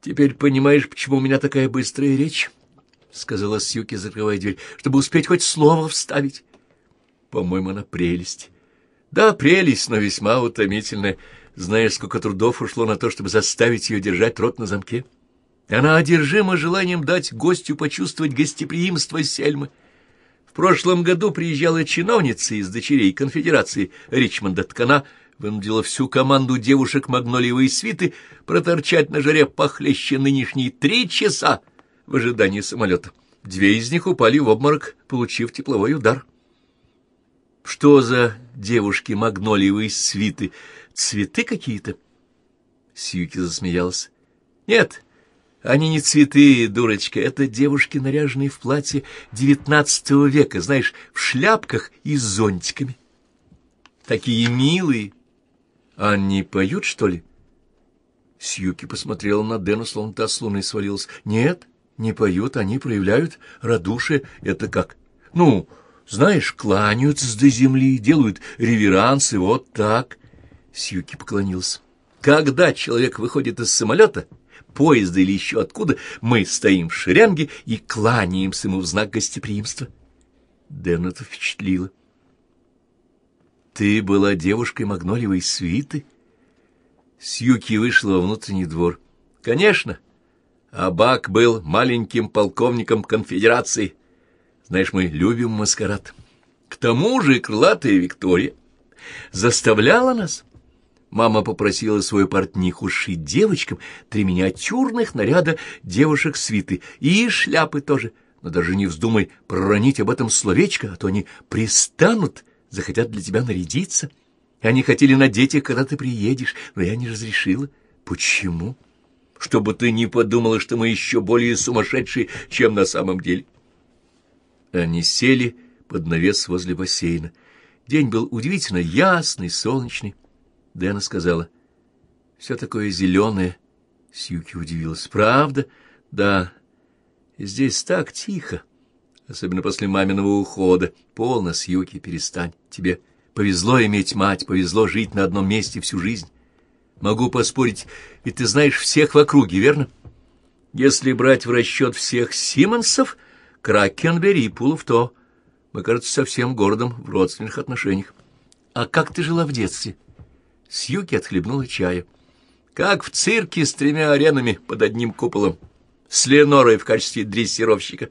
Теперь понимаешь, почему у меня такая быстрая речь? — сказала Сьюки, закрывая дверь, — чтобы успеть хоть слово вставить. По-моему, она прелесть. Да, прелесть, но весьма утомительная. Знаешь, сколько трудов ушло на то, чтобы заставить ее держать рот на замке? Она одержима желанием дать гостю почувствовать гостеприимство Сельмы. В прошлом году приезжала чиновница из дочерей конфедерации Ричмонда Ткана, вынудила всю команду девушек магнолиевой свиты проторчать на жаре похлеще нынешние три часа в ожидании самолета. Две из них упали в обморок, получив тепловой удар. Что за девушки магнолиевой свиты? Цветы какие-то? Сьюки засмеялась. Нет, они не цветы, дурочка, это девушки, наряженные в платье девятнадцатого века, знаешь, в шляпках и с зонтиками. Такие милые. Они поют, что ли? Сьюки посмотрела на Дэна, словно та с луной свалилась. Нет, не поют, они проявляют радушие. Это как? Ну, знаешь, кланяются до земли, делают реверансы, вот так. Сьюки поклонился. Когда человек выходит из самолета, поезда или еще откуда, мы стоим в шеренге и кланяемся ему в знак гостеприимства. Дэн это впечатлило. Ты была девушкой магнолиевой свиты? Сьюки вышла во внутренний двор. Конечно. А Бак был маленьким полковником конфедерации. Знаешь, мы любим маскарад. К тому же крылатая Виктория заставляла нас Мама попросила свою портниху сшить девочкам три миниатюрных наряда девушек свиты и шляпы тоже. Но даже не вздумай проронить об этом словечко, а то они пристанут, захотят для тебя нарядиться. Они хотели надеть их, когда ты приедешь, но я не разрешила. Почему? Чтобы ты не подумала, что мы еще более сумасшедшие, чем на самом деле. Они сели под навес возле бассейна. День был удивительно ясный, солнечный. Дэна сказала. «Все такое зеленое». Сьюки удивилась. «Правда? Да. Здесь так тихо. Особенно после маминого ухода. Полно, Сьюки, перестань. Тебе повезло иметь мать, повезло жить на одном месте всю жизнь. Могу поспорить, ведь ты знаешь всех в округе, верно? Если брать в расчет всех Симмонсов, Кракенбери и Пулов, то мы, кажется, совсем городом в родственных отношениях. А как ты жила в детстве?» Сьюки отхлебнула чая. Как в цирке с тремя аренами под одним куполом, с Ленорой в качестве дрессировщика.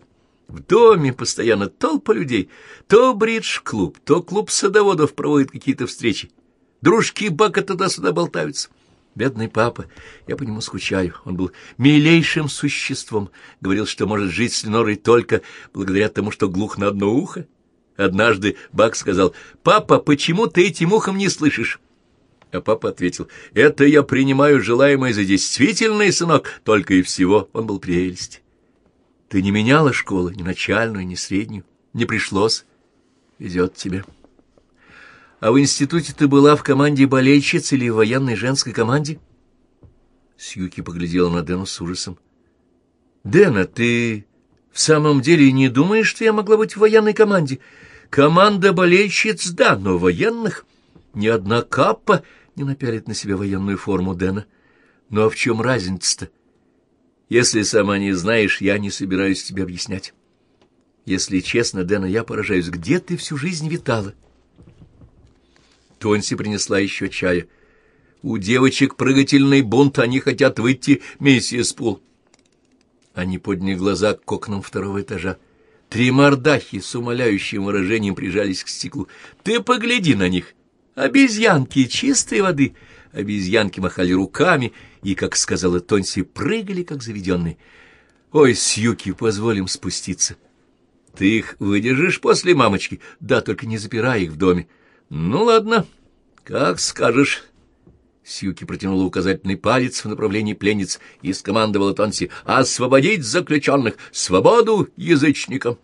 В доме постоянно толпа людей. То бридж-клуб, то клуб садоводов проводит какие-то встречи. Дружки Бака туда-сюда болтаются. Бедный папа, я по нему скучаю. Он был милейшим существом. Говорил, что может жить с Ленорой только благодаря тому, что глух на одно ухо. Однажды Бак сказал, «Папа, почему ты этим ухом не слышишь?» А папа ответил, «Это я принимаю желаемое за действительный, сынок, только и всего». Он был прелесть. Ты не меняла школу, ни начальную, ни среднюю. Не пришлось. Везет тебе. А в институте ты была в команде болельщиц или в военной женской команде? Сьюки поглядела на Дэна с ужасом. Дэна, ты в самом деле не думаешь, что я могла быть в военной команде? Команда болельщиц, да, но военных ни одна каппа не напялит на себя военную форму Дэна. Ну а в чем разница-то? Если сама не знаешь, я не собираюсь тебе объяснять. Если честно, Дэна, я поражаюсь, где ты всю жизнь витала? Тонси принесла еще чая. У девочек прыгательный бунт, они хотят выйти, миссис Пул. Они подняли глаза к окнам второго этажа. Три мордахи с умоляющим выражением прижались к стеклу. Ты погляди на них. Обезьянки чистой воды. Обезьянки махали руками и, как сказала Тонси, прыгали, как заведенные. Ой, Сьюки, позволим спуститься. Ты их выдержишь после мамочки? Да, только не запирай их в доме. Ну, ладно, как скажешь. Сьюки протянула указательный палец в направлении пленниц и скомандовала Тонси «Освободить заключенных! Свободу язычникам!»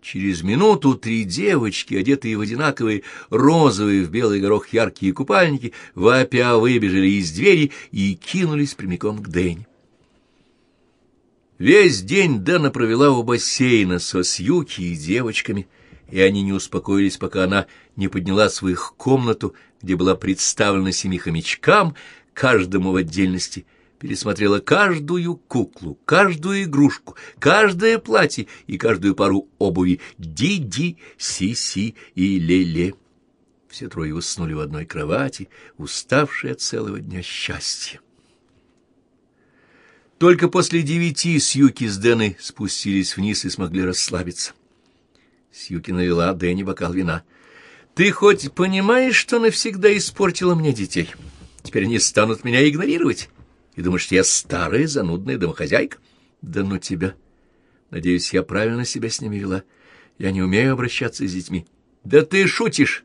Через минуту три девочки, одетые в одинаковые розовые в белый горох яркие купальники, вопя выбежали из двери и кинулись прямиком к Дэне. Весь день Дэна провела у бассейна со Сьюки и девочками, и они не успокоились, пока она не подняла свою комнату, где была представлена семи хомячкам, каждому в отдельности, пересмотрела каждую куклу, каждую игрушку, каждое платье и каждую пару обуви Ди-Ди, Си-Си и Ле-Ле. Все трое уснули в одной кровати, уставшие от целого дня счастья. Только после девяти Сьюки с Дэной спустились вниз и смогли расслабиться. Сьюки налила Дэнни бокал вина. «Ты хоть понимаешь, что навсегда испортила мне детей? Теперь они станут меня игнорировать. И думаешь, я старая, занудная домохозяйка? Да ну тебя! Надеюсь, я правильно себя с ними вела. Я не умею обращаться с детьми. Да ты шутишь!»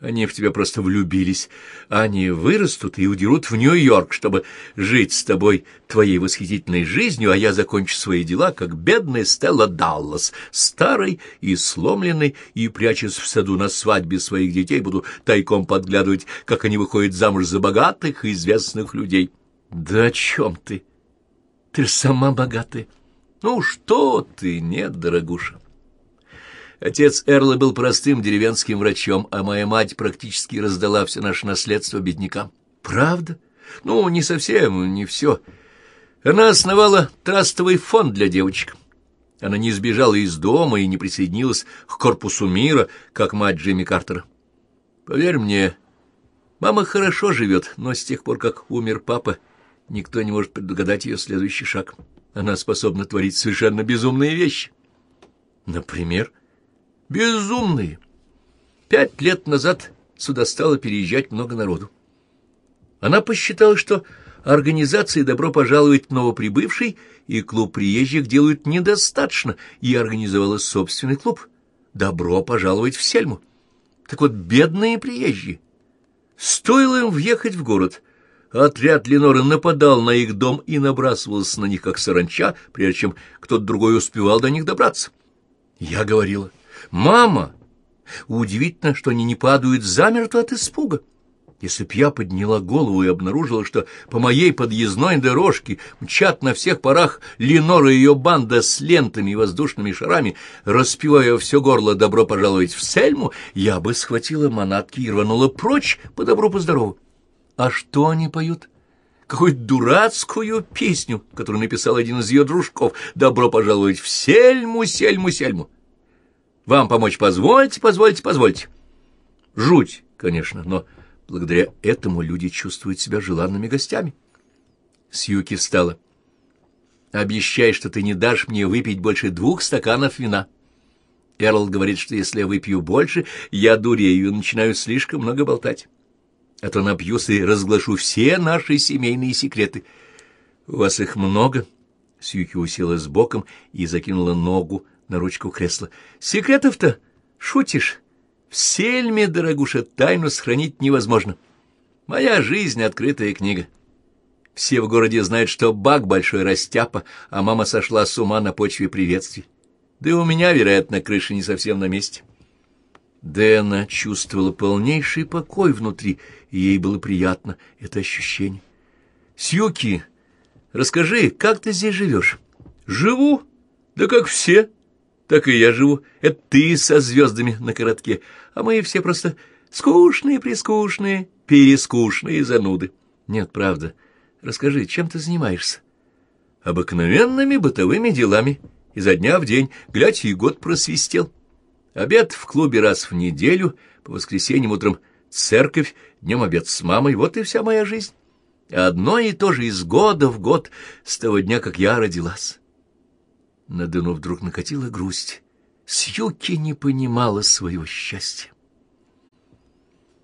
Они в тебя просто влюбились. Они вырастут и удерут в Нью-Йорк, чтобы жить с тобой твоей восхитительной жизнью, а я закончу свои дела, как бедная Стелла Даллас, старой и сломленной, и, прячась в саду на свадьбе своих детей, буду тайком подглядывать, как они выходят замуж за богатых и известных людей. Да о чем ты? Ты же сама богатая. Ну что ты, нет, дорогуша. Отец Эрла был простым деревенским врачом, а моя мать практически раздала все наше наследство беднякам. Правда? Ну, не совсем, не все. Она основала трастовый фонд для девочек. Она не сбежала из дома и не присоединилась к корпусу мира, как мать Джимми Картера. Поверь мне, мама хорошо живет, но с тех пор, как умер папа, никто не может предугадать ее следующий шаг. Она способна творить совершенно безумные вещи. Например, Безумные. Пять лет назад сюда стало переезжать много народу. Она посчитала, что организации «Добро пожаловать новоприбывший» и клуб приезжих делают недостаточно, и организовала собственный клуб «Добро пожаловать в Сельму». Так вот, бедные приезжие. Стоило им въехать в город, отряд Леноры нападал на их дом и набрасывался на них, как саранча, прежде чем кто-то другой успевал до них добраться. Я говорила, «Мама!» Удивительно, что они не падают замертво от испуга. Если б я подняла голову и обнаружила, что по моей подъездной дорожке мчат на всех парах Ленора и ее банда с лентами и воздушными шарами, распевая все горло «Добро пожаловать в Сельму», я бы схватила манатки и рванула прочь по добру, по здорову. А что они поют? Какую-то дурацкую песню, которую написал один из ее дружков «Добро пожаловать в Сельму, Сельму, Сельму». Вам помочь позвольте, позвольте, позвольте. Жуть, конечно, но благодаря этому люди чувствуют себя желанными гостями. Сьюки встала. Обещай, что ты не дашь мне выпить больше двух стаканов вина. Эрл говорит, что если я выпью больше, я дурею и начинаю слишком много болтать. А то напьюсь и разглашу все наши семейные секреты. У вас их много? Сьюки уселась боком и закинула ногу на ручку кресла. «Секретов-то? Шутишь? В сельме, дорогуша, тайну сохранить невозможно. Моя жизнь — открытая книга. Все в городе знают, что Бак большой растяпа, а мама сошла с ума на почве приветствий. Да и у меня, вероятно, крыша не совсем на месте». Дэна чувствовала полнейший покой внутри, и ей было приятно это ощущение. «Сьюки, расскажи, как ты здесь живешь?» «Живу? Да как все так и я живу. Это ты со звездами на коротке, а мы все просто скучные-прискучные, перескучные зануды. Нет, правда. Расскажи, чем ты занимаешься? Обыкновенными бытовыми делами. Изо дня в день, глядь, и год просвистел. Обед в клубе раз в неделю, по воскресеньям утром церковь, днем обед с мамой. Вот и вся моя жизнь. Одно и то же из года в год, с того дня, как я родилась. На Дэну вдруг накатила грусть. Сьюки не понимала своего счастья.